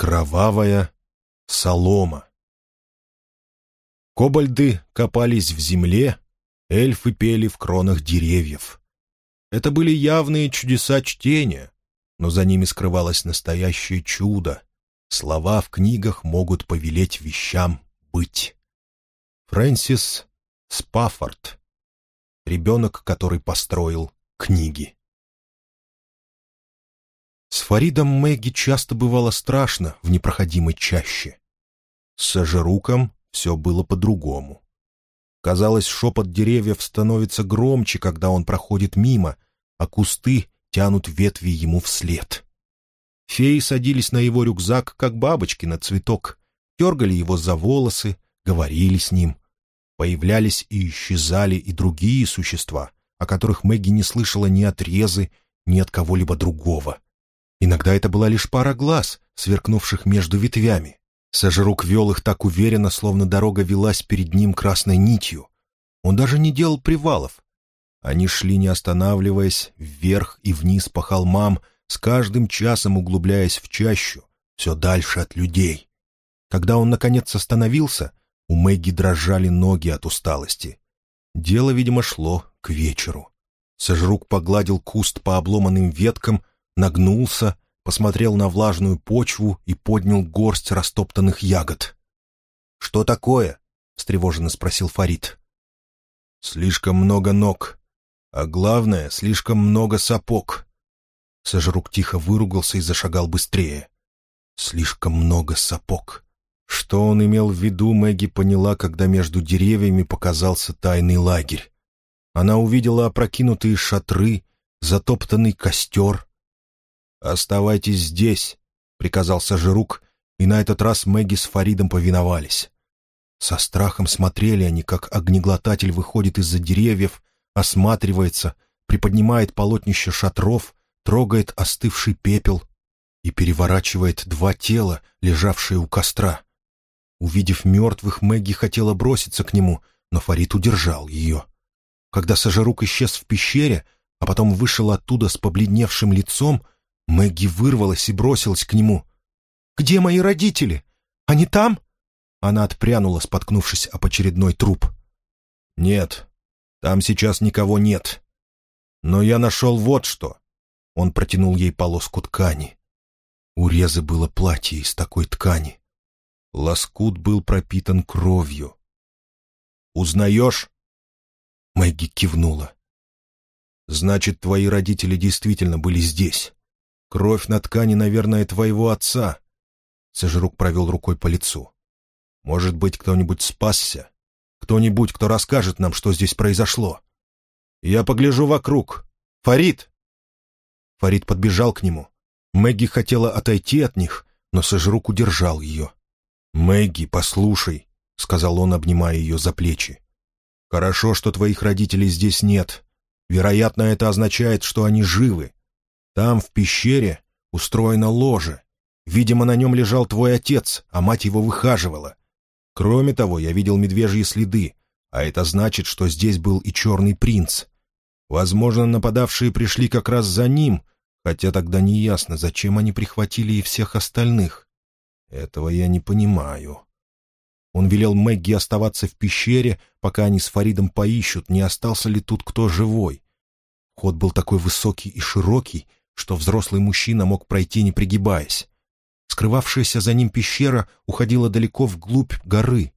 Кровавая солома. Кобальды копались в земле, эльфы пели в кронах деревьев. Это были явные чудеса чтения, но за ними скрывалось настоящее чудо. Слова в книгах могут повелеть вещам быть. Фрэнсис Спаффорд. Ребенок, который построил книги. С Фаридом Мэгги часто бывало страшно в непроходимой чаще. С Сажеруком все было по-другому. Казалось, шепот деревьев становится громче, когда он проходит мимо, а кусты тянут ветви ему вслед. Феи садились на его рюкзак, как бабочки на цветок, дергали его за волосы, говорили с ним. Появлялись и исчезали и другие существа, о которых Мэгги не слышала ни от Резы, ни от кого-либо другого — Иногда это была лишь пара глаз, сверкнувших между ветвями. Сажерук вел их так уверенно, словно дорога велась перед ним красной нитью. Он даже не делал привалов. Они шли, не останавливаясь, вверх и вниз по холмам, с каждым часом углубляясь в чащу, все дальше от людей. Когда он, наконец, остановился, у Мэгги дрожали ноги от усталости. Дело, видимо, шло к вечеру. Сожрук погладил куст по обломанным веткам, нагнулся, посмотрел на влажную почву и поднял горсть растоптанных ягод. «Что такое?» — встревоженно спросил Фарид. «Слишком много ног, а главное, слишком много сапог». Сожрук тихо выругался и зашагал быстрее. «Слишком много сапог». Что он имел в виду, Мэгги поняла, когда между деревьями показался тайный лагерь. Она увидела опрокинутые шатры, затоптанный костер, «Оставайтесь здесь», — приказал Сажирук, и на этот раз Мэгги с Фаридом повиновались. Со страхом смотрели они, как огнеглотатель выходит из-за деревьев, осматривается, приподнимает полотнище шатров, трогает остывший пепел и переворачивает два тела, лежавшие у костра. Увидев мертвых, Мэгги хотела броситься к нему, но Фарид удержал ее. Когда Сажирук исчез в пещере, а потом вышел оттуда с побледневшим лицом, Мэгги вырвалась и бросилась к нему. «Где мои родители? Они там?» Она отпрянула, споткнувшись об очередной труп. «Нет, там сейчас никого нет. Но я нашел вот что». Он протянул ей полоску ткани. У Резы было платье из такой ткани. Лоскут был пропитан кровью. «Узнаешь?» Мэгги кивнула. «Значит, твои родители действительно были здесь. Кровь на ткани, наверное, твоего отца. Сожрук провел рукой по лицу. Может быть, кто-нибудь спасся? Кто-нибудь, кто расскажет нам, что здесь произошло? Я погляжу вокруг. Фарид! Фарид подбежал к нему. Мэгги хотела отойти от них, но Сожрук удержал ее. «Мэгги, послушай», — сказал он, обнимая ее за плечи. «Хорошо, что твоих родителей здесь нет. Вероятно, это означает, что они живы. Там, в пещере, устроено ложе. Видимо, на нем лежал твой отец, а мать его выхаживала. Кроме того, я видел медвежьи следы, а это значит, что здесь был и черный принц. Возможно, нападавшие пришли как раз за ним, хотя тогда не ясно, зачем они прихватили и всех остальных. Этого я не понимаю. Он велел Мэгги оставаться в пещере, пока они с Фаридом поищут, не остался ли тут кто живой. Ход был такой высокий и широкий, что взрослый мужчина мог пройти, не пригибаясь. Скрывавшаяся за ним пещера уходила далеко вглубь горы.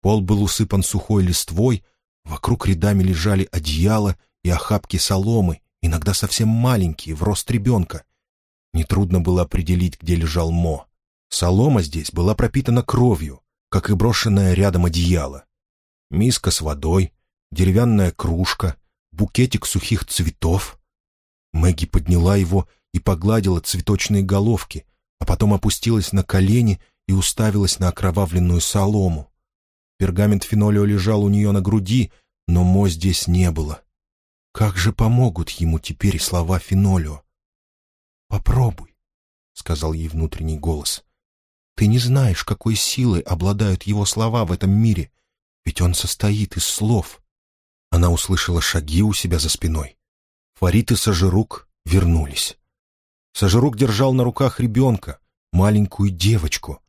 Пол был усыпан сухой листвой, вокруг рядами лежали одеяла и охапки соломы, иногда совсем маленькие, в рост ребенка. Нетрудно было определить, где лежал Мо. Солома здесь была пропитана кровью, как и брошенное рядом одеяло. Миска с водой, деревянная кружка, букетик сухих цветов — Мэгги подняла его и погладила цветочные головки, а потом опустилась на колени и уставилась на окровавленную солому. Пергамент фенолио лежал у нее на груди, но Мо здесь не было. Как же помогут ему теперь слова фенолио? «Попробуй», — сказал ей внутренний голос. «Ты не знаешь, какой силой обладают его слова в этом мире, ведь он состоит из слов». Она услышала шаги у себя за спиной. Фарид и Сажирук вернулись. Сажирук держал на руках ребенка, маленькую девочку.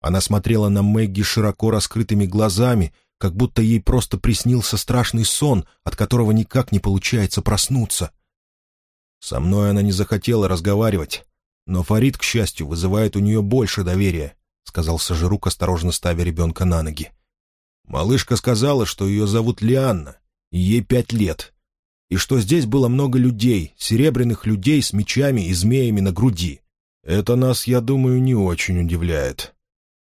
Она смотрела на Мэгги широко раскрытыми глазами, как будто ей просто приснился страшный сон, от которого никак не получается проснуться. Со мной она не захотела разговаривать, но Фарид, к счастью, вызывает у нее больше доверия, — сказал Сажирук, осторожно ставя ребенка на ноги. Малышка сказала, что ее зовут Лианна, и ей пять лет, и что здесь было много людей, серебряных людей с мечами и змеями на груди. Это нас, я думаю, не очень удивляет.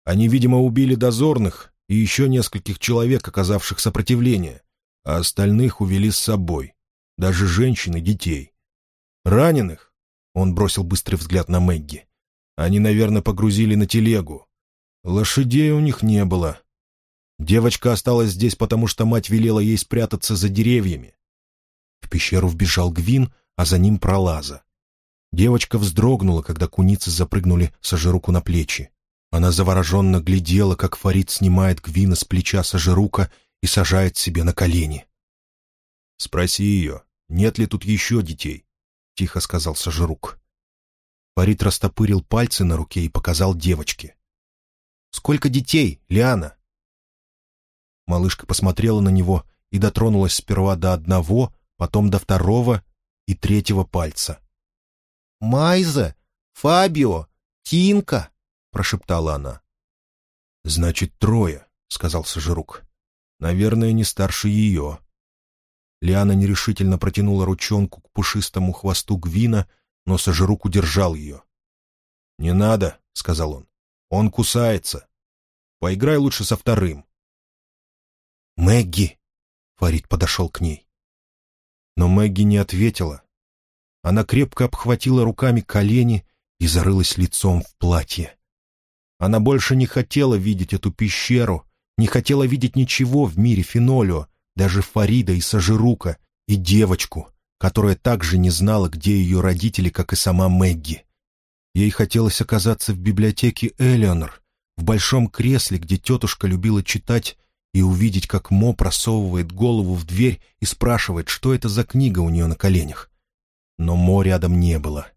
Они, видимо, убили дозорных и еще нескольких человек, оказавших сопротивление, а остальных увели с собой, даже женщин и детей. Раненых, он бросил быстрый взгляд на Мэгги, они, наверное, погрузили на телегу. Лошадей у них не было. Девочка осталась здесь, потому что мать велела ей спрятаться за деревьями. В пещеру вбежал Гвин, а за ним пролаза. Девочка вздрогнула, когда куницы запрыгнули Сажируку на плечи. Она завороженно глядела, как Фарид снимает Гвина с плеча Сажирука и сажает себе на колени. «Спроси ее, нет ли тут еще детей?» — тихо сказал Сажирук. Фарид растопырил пальцы на руке и показал девочке. «Сколько детей, Лиана?» Малышка посмотрела на него и дотронулась сперва до одного, потом до второго и третьего пальца. «Майза! Фабио! Тинка!» прошептала она. «Значит, трое», — сказал Сажирук. «Наверное, не старше ее». Лиана нерешительно протянула ручонку к пушистому хвосту Гвина, но Сажирук удержал ее. «Не надо», — сказал он. «Он кусается. Поиграй лучше со вторым». «Мэгги!» — Фарид подошел к ней. Но Мэгги не ответила. Она крепко обхватила руками колени и зарылась лицом в платье. Она больше не хотела видеть эту пещеру, не хотела видеть ничего в мире Фенолио, даже Фарида и Сажирука, и девочку, которая также не знала, где ее родители, как и сама Мэгги. Ей хотелось оказаться в библиотеке Элеонор, в большом кресле, где тетушка любила читать, и увидеть, как Мо просовывает голову в дверь и спрашивает, что это за книга у нее на коленях. Но Мо рядом не было.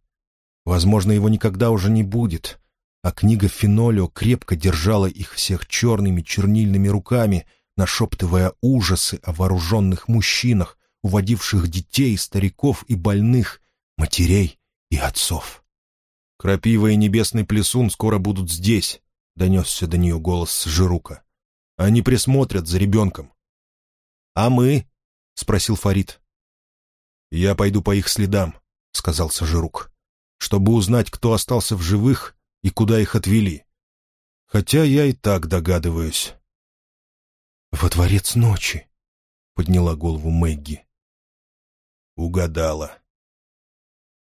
Возможно, его никогда уже не будет, а книга Фенолио крепко держала их всех черными чернильными руками, нашептывая ужасы о вооруженных мужчинах, уводивших детей, стариков и больных, матерей и отцов. «Крапива и небесный плесун скоро будут здесь», — донесся до нее голос Жирука. «Они присмотрят за ребенком». «А мы?» — спросил Фарид. «Я пойду по их следам», — сказал Сажирук, «чтобы узнать, кто остался в живых и куда их отвели. Хотя я и так догадываюсь. «Во дворец ночи», — подняла голову Мэгги. Угадала.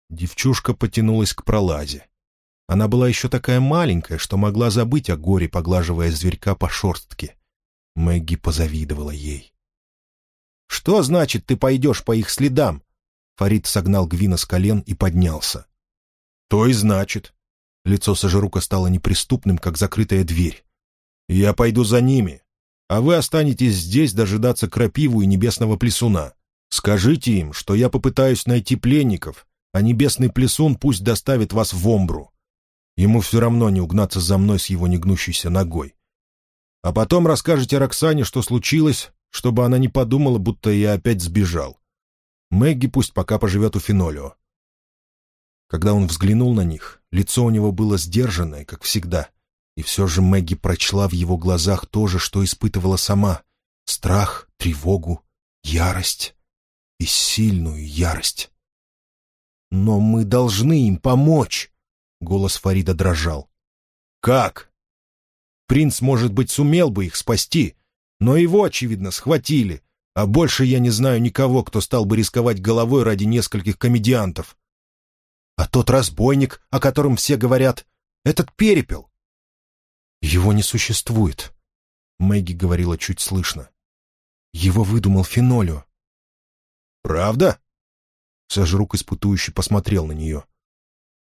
Девчушка потянулась к пролазе. Она была еще такая маленькая, что могла забыть о горе, поглаживая зверька по шорстке. Мэгги позавидовала ей. «Что значит, ты пойдешь по их следам?» Фарид согнал Гвина с колен и поднялся. «То и значит. Лицо Сажирука стало неприступным, как закрытая дверь. «Я пойду за ними, а вы останетесь здесь дожидаться крапиву и небесного плесуна. Скажите им, что я попытаюсь найти пленников, а небесный плесун пусть доставит вас в Омбру. Ему все равно не угнаться за мной с его негнущейся ногой. А потом расскажете Роксане, что случилось, чтобы она не подумала, будто я опять сбежал. Мэгги пусть пока поживет у Фенолио. Когда он взглянул на них, лицо у него было сдержанное, как всегда. И все же Мэгги прочла в его глазах то же, что испытывала сама. Страх, тревогу, ярость и сильную ярость. «Но мы должны им помочь!» — голос Фарида дрожал. «Как?» «Принц, может быть, сумел бы их спасти, но его, очевидно, схватили, а больше я не знаю никого, кто стал бы рисковать головой ради нескольких комедиантов. А тот разбойник, о котором все говорят, этот перепел. Его не существует, Мэгги говорила чуть слышно. Его выдумал Фенолио. Правда? Сожрук испытующе посмотрел на нее.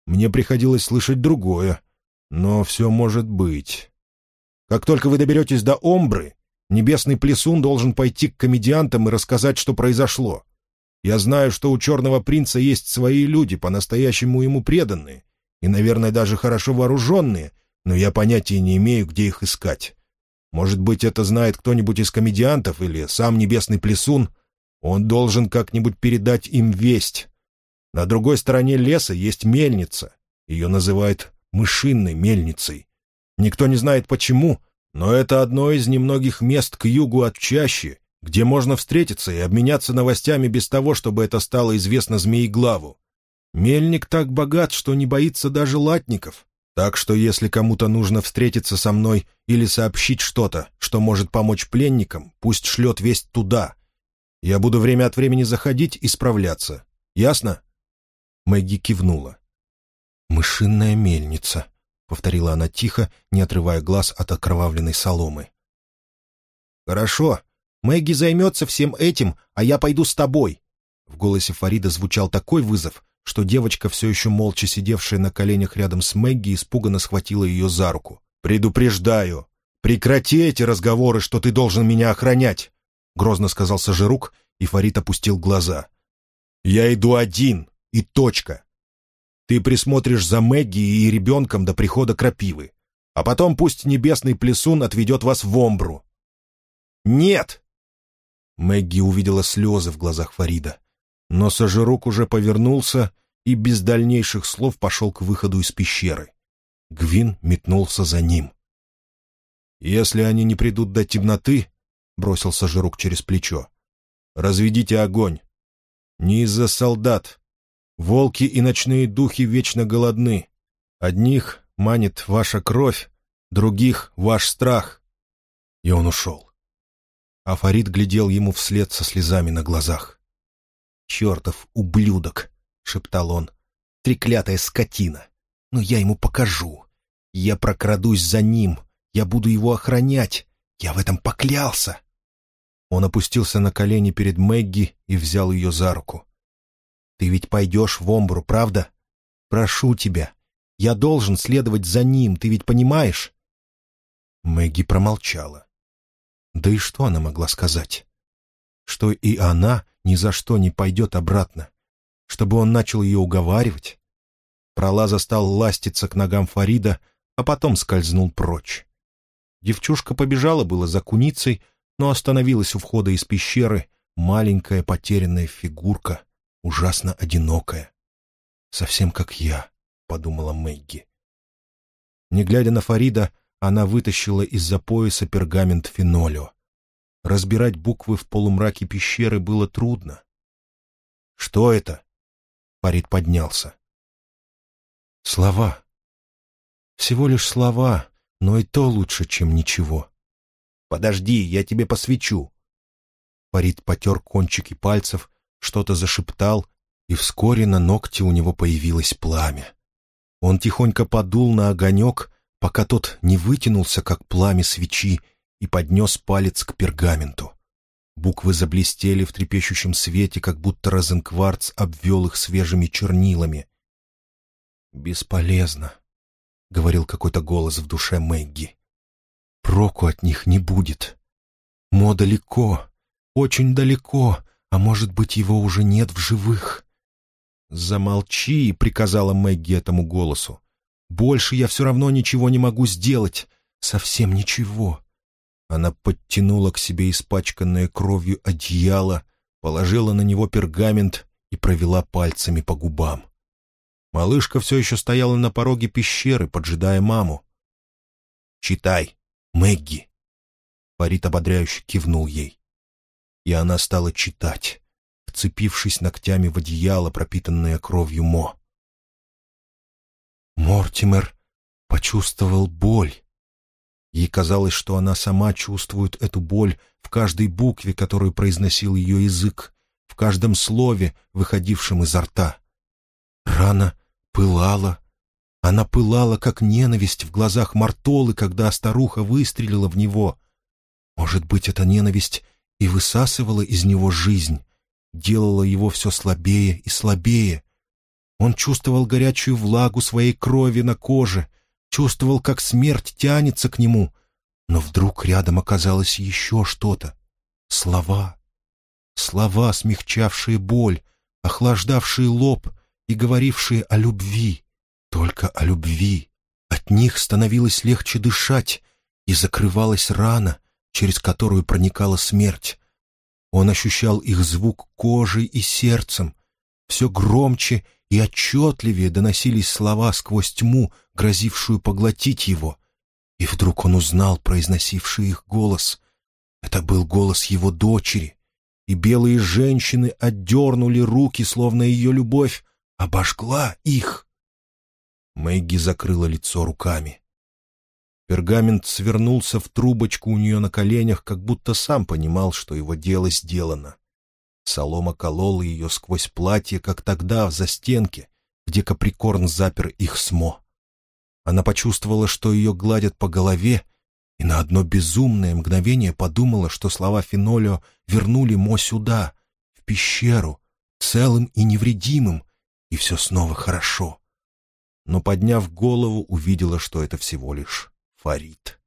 Мне приходилось слышать другое, но все может быть. Как только вы доберетесь до Омбры, небесный плесун должен пойти к комедиантам и рассказать, что произошло. Я знаю, что у черного принца есть свои люди, по-настоящему ему преданные, и, наверное, даже хорошо вооруженные, но я понятия не имею, где их искать. Может быть, это знает кто-нибудь из комедиантов или сам Небесный Плесун? Он должен как-нибудь передать им весть. На другой стороне леса есть мельница. Ее называют мышинной мельницей. Никто не знает почему, но это одно из немногих мест к югу от чащи, где можно встретиться и обменяться новостями без того, чтобы это стало известно Змееглаву. Мельник так богат, что не боится даже латников. Так что если кому-то нужно встретиться со мной или сообщить что-то, что может помочь пленникам, пусть шлет весть туда. Я буду время от времени заходить и справляться. Ясно?» Мэгги кивнула. «Мышиная мельница», — повторила она тихо, не отрывая глаз от окровавленной соломы. «Хорошо. Мэгги займется всем этим, а я пойду с тобой». В голосе Фарида звучал такой вызов, что девочка, все еще молча сидевшая на коленях рядом с Мэгги, испуганно схватила ее за руку. «Предупреждаю! Прекрати эти разговоры, что ты должен меня охранять!» — грозно сказал Сажирук, и Фарид опустил глаза. «Я иду один, и точка. Ты присмотришь за Мэгги и ребенком до прихода крапивы, а потом пусть небесный плесун отведет вас в Омбру». «Нет!» Мэгги увидела слезы в глазах Фарида. Но Сажирук уже повернулся и без дальнейших слов пошел к выходу из пещеры. Гвин метнулся за ним. «Если они не придут до темноты», — бросил Сажирук через плечо, — «разведите огонь. Не из-за солдат. Волки и ночные духи вечно голодны. Одних манит ваша кровь, других — ваш страх». И он ушел. А Фарид глядел ему вслед со слезами на глазах. «Чертов ублюдок!» — шептал он. «Треклятая скотина! Но я ему покажу! Я прокрадусь за ним! Я буду его охранять! Я в этом поклялся!» Он опустился на колени перед Мэгги и взял ее за руку. «Ты ведь пойдешь в Омбру, правда? Прошу тебя. Я должен следовать за ним, ты ведь понимаешь?» Мэгги промолчала. Да и что она могла сказать? Что и она ни за что не пойдет обратно, чтобы он начал ее уговаривать. Пролаза стал ластиться к ногам Фарида, а потом скользнул прочь. Девчушка побежала было за куницей, но остановилась у входа из пещеры, маленькая потерянная фигурка, ужасно одинокая. «Совсем как я», — подумала Мэгги. Не глядя на Фарида, она вытащила из-за пояса пергамент фенолио. Разбирать буквы в полумраке пещеры было трудно. «Что это?» Фарид поднялся. «Слова. Всего лишь слова, но и то лучше, чем ничего. Подожди, я тебе посвечу». Фарид потер кончики пальцев, что-то зашептал, и вскоре на ногте у него появилось пламя. Он тихонько подул на огонек, пока тот не вытянулся, как пламя свечи, и поднес палец к пергаменту. Буквы заблестели в трепещущем свете, как будто розенкварц обвел их свежими чернилами. «Бесполезно», — говорил какой-то голос в душе Мэгги. «Проку от них не будет. Мо далеко, очень далеко, а может быть, его уже нет в живых». «Замолчи», — приказала Мэгги этому голосу. «Больше я все равно ничего не могу сделать. Совсем ничего. Она подтянула к себе испачканное кровью одеяло, положила на него пергамент и провела пальцами по губам. Малышка все еще стояла на пороге пещеры, поджидая маму. «Читай, Мэгги!» Фарид ободряюще кивнул ей. И она стала читать, вцепившись ногтями в одеяло, пропитанное кровью Мо. Мортимер почувствовал боль. Ей казалось, что она сама чувствует эту боль в каждой букве, которую произносил ее язык, в каждом слове, выходившем изо рта. Рана пылала. Она пылала, как ненависть в глазах Мартолы, когда старуха выстрелила в него. Может быть, эта ненависть и высасывала из него жизнь, делала его все слабее и слабее. Он чувствовал горячую влагу своей крови на коже — чувствовал, как смерть тянется к нему, но вдруг рядом оказалось еще что-то. Слова. Слова, смягчавшие боль, охлаждавшие лоб и говорившие о любви, только о любви. От них становилось легче дышать, и закрывалась рана, через которую проникала смерть. Он ощущал их звук кожей и сердцем. Все громче и отчетливее доносились слова сквозь тьму, грозившую поглотить его. И вдруг он узнал произносивший их голос. Это был голос его дочери, и белые женщины отдернули руки, словно ее любовь обожгла их. Мэгги закрыла лицо руками. Пергамент свернулся в трубочку у нее на коленях, как будто сам понимал, что его дело сделано. Солома колола ее сквозь платье, как тогда, в застенке, где Каприкорн запер их смо. Она почувствовала, что ее гладят по голове, и на одно безумное мгновение подумала, что слова Фенолио вернули Мо сюда, в пещеру, целым и невредимым, и все снова хорошо. Но, подняв голову, увидела, что это всего лишь Фарид.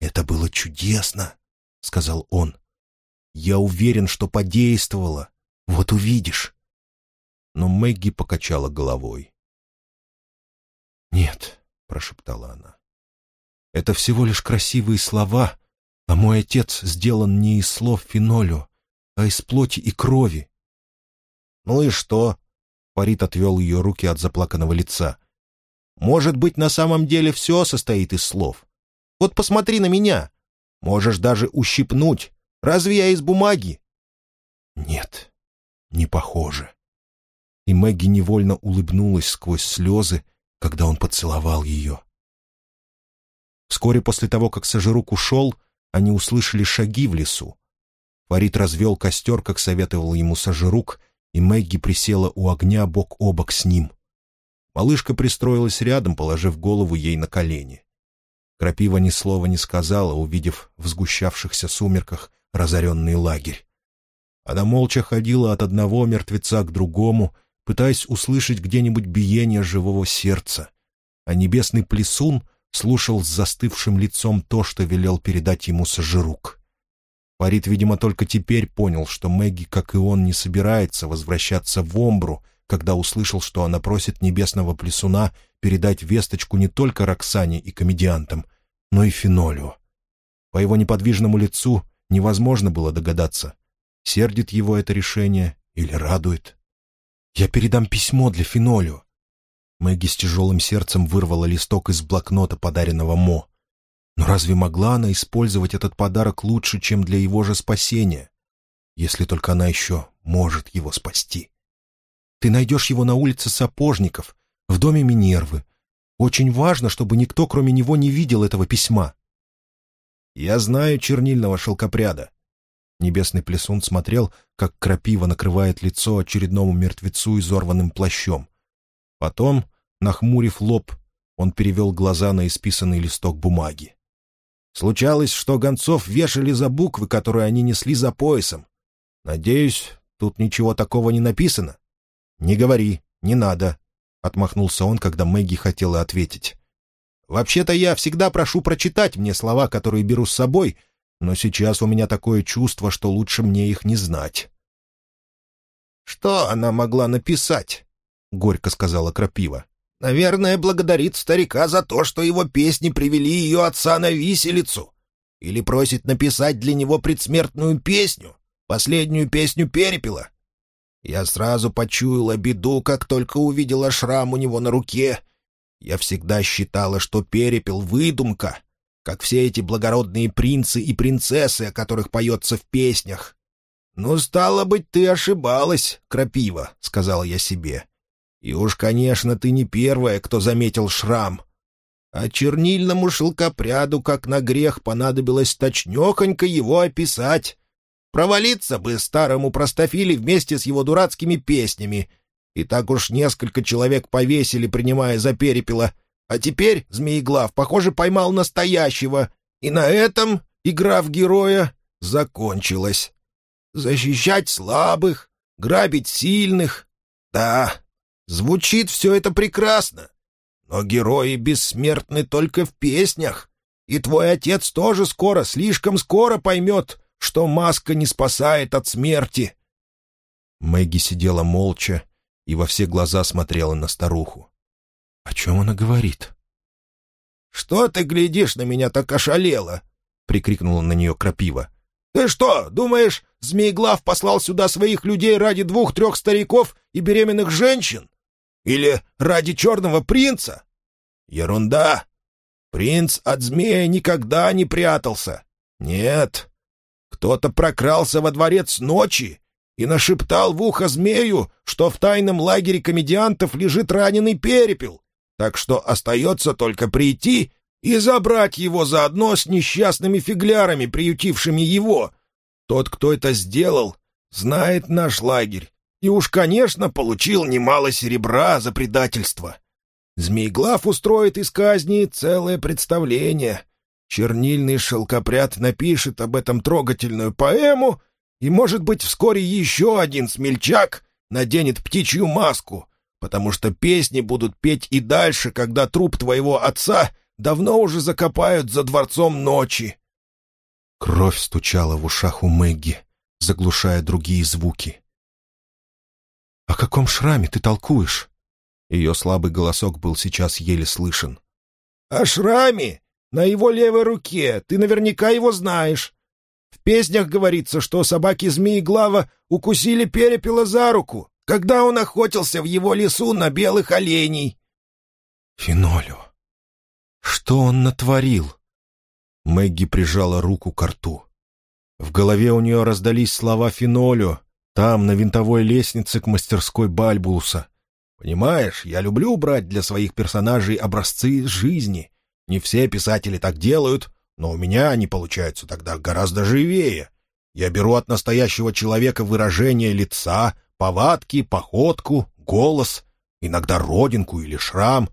«Это было чудесно», — сказал он. «Я уверен, что подействовало. Вот увидишь». Но Мэгги покачала головой. «Нет», — прошептала она. «Это всего лишь красивые слова, а мой отец сделан не из слов Фенолио, а из плоти и крови». «Ну и что?» — Фарид отвел ее руки от заплаканного лица. Может быть, на самом деле все состоит из слов. Вот посмотри на меня. Можешь даже ущипнуть. Разве я из бумаги?» «Нет, не похоже». И Мэгги невольно улыбнулась сквозь слезы, когда он поцеловал ее. Вскоре после того, как Сажирук ушел, они услышали шаги в лесу. Фарид развел костер, как советовал ему Сажирук, и Мэгги присела у огня бок о бок с ним. Малышка пристроилась рядом, положив голову ей на колени. Крапива ни слова не сказала, увидев в сгущавшихся сумерках разоренный лагерь. Она молча ходила от одного мертвеца к другому, пытаясь услышать где-нибудь биение живого сердца. А небесный плесун слушал с застывшим лицом то, что велел передать ему Сажирук. Фарид, видимо, только теперь понял, что Мэгги, как и он, не собирается возвращаться в Омбру, когда услышал, что она просит небесного плесуна передать весточку не только Роксане и комедиантам, но и Фенолю. По его неподвижному лицу невозможно было догадаться, сердит его это решение или радует. «Я передам письмо для Фенолю». Мэгги с тяжелым сердцем вырвала листок из блокнота, подаренного Мо. Но разве могла она использовать этот подарок лучше, чем для его же спасения? Если только она еще может его спасти. Ты найдешь его на улице Сапожников, в доме Минервы. Очень важно, чтобы никто, кроме него, не видел этого письма». «Я знаю чернильного шелкопряда». Небесный плесун смотрел, как крапива накрывает лицо очередному мертвецу изорванным плащом. Потом, нахмурив лоб, он перевел глаза на исписанный листок бумаги. Случалось, что гонцов вешали за буквы, которые они несли за поясом. Надеюсь, тут ничего такого не написано. «Не говори, не надо», — отмахнулся он, когда Мэгги хотела ответить. «Вообще-то я всегда прошу прочитать мне слова, которые беру с собой, но сейчас у меня такое чувство, что лучше мне их не знать». «Что она могла написать?» — горько сказала Крапива. «Наверное, благодарит старика за то, что его песни привели ее отца на виселицу. Или просит написать для него предсмертную песню, последнюю песню перепела, я сразу почуяла беду, как только увидела шрам у него на руке. Я всегда считала, что перепел — выдумка, как все эти благородные принцы и принцессы, о которых поется в песнях. «Ну, стало быть, ты ошибалась, крапива», — сказал я себе. «И уж, конечно, ты не первая, кто заметил шрам. А чернильному шелкопряду, как на грех, понадобилось точнёхонько его описать». Провалиться бы старому простофиле вместе с его дурацкими песнями. И так уж несколько человек повесили, принимая за перепела. А теперь Змееглав, похоже, поймал настоящего. И на этом игра в героя закончилась. Защищать слабых, грабить сильных. Да, звучит все это прекрасно. Но герои бессмертны только в песнях. И твой отец тоже скоро, слишком скоро поймет, что маска не спасает от смерти». Мэгги сидела молча и во все глаза смотрела на старуху. О чем она говорит? «Что ты глядишь на меня так ошалело?» — прикрикнула на нее крапива. «Ты что, думаешь, Змееглав послал сюда своих людей ради двух-трех стариков и беременных женщин? Или ради черного принца? Ерунда! Принц от змея никогда не прятался. Нет, кто-то прокрался во дворец ночи и нашептал в ухо змею, что в тайном лагере комедиантов лежит раненый перепел, так что остается только прийти и забрать его заодно с несчастными фиглярами, приютившими его. Тот, кто это сделал, знает наш лагерь и уж, конечно, получил немало серебра за предательство. Змееглав устроит из казни целое представление. Чернильный шелкопряд напишет об этом трогательную поэму, и, может быть, вскоре еще один смельчак наденет птичью маску, потому что песни будут петь и дальше, когда труп твоего отца давно уже закопают за дворцом ночи. Кровь стучала в ушах у Мэгги, заглушая другие звуки. «О каком шраме ты толкуешь?» Ее слабый голосок был сейчас еле слышен. «О шраме? На его левой руке. Ты наверняка его знаешь. В песнях говорится, что собаки Змееглава укусили перепела за руку, когда он охотился в его лесу на белых оленей». «Фенолю, что он натворил?» Мэгги прижала руку к рту. В голове у нее раздались слова Фенолю, там, на винтовой лестнице к мастерской Бальбулуса. Понимаешь, я люблю брать для своих персонажей образцы из жизни. Не все писатели так делают, но у меня они получаются тогда гораздо живее. Я беру от настоящего человека выражение лица, повадки, походку, голос, иногда родинку или шрам.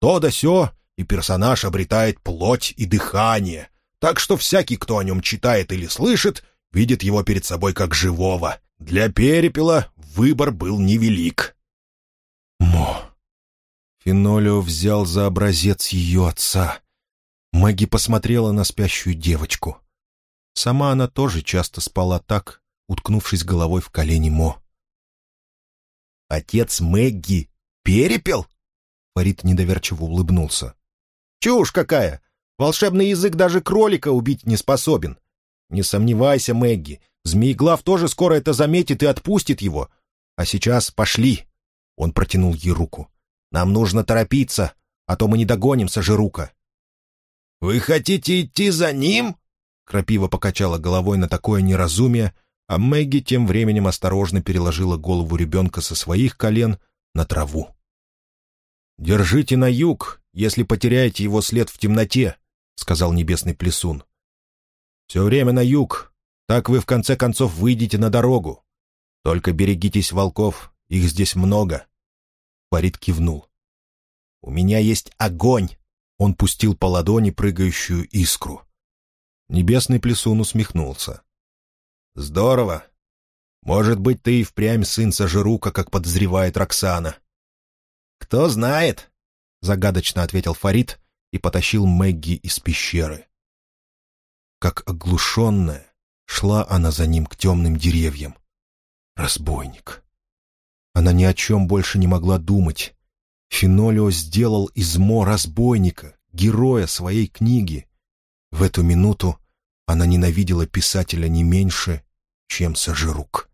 То да сё, и персонаж обретает плоть и дыхание, так что всякий, кто о нем читает или слышит, видит его перед собой как живого. Для перепела выбор был невелик. Фенолио взял за образец ее отца. Мэгги посмотрела на спящую девочку. Сама она тоже часто спала так, уткнувшись головой в колени Мо. «Отец Мэгги перепел?» Фарид недоверчиво улыбнулся. «Чушь какая! Волшебный язык даже кролика убить не способен. Не сомневайся, Мэгги, Змееглав тоже скоро это заметит и отпустит его. А сейчас пошли. Он протянул ей руку. «Нам нужно торопиться, а то мы не догоним Сажирука». «Вы хотите идти за ним?» Крапива покачала головой на такое неразумие, а Мэгги тем временем осторожно переложила голову ребенка со своих колен на траву. «Держите на юг, если потеряете его след в темноте», — сказал небесный плесун. «Все время на юг, так вы в конце концов выйдете на дорогу. Только берегитесь волков, их здесь много. Фарид кивнул. «У меня есть огонь!» Он пустил по ладони прыгающую искру. Небесный плесун усмехнулся. «Здорово! Может быть, ты и впрямь сын Сажирука, как подозревает Роксана». «Кто знает?» — загадочно ответил Фарид и потащил Мэгги из пещеры. Как оглушенная, шла она за ним к темным деревьям. Разбойник. Она ни о чем больше не могла думать. Фенолио сделал из Мо разбойника, героя своей книги. В эту минуту она ненавидела писателя не меньше, чем Сажирук.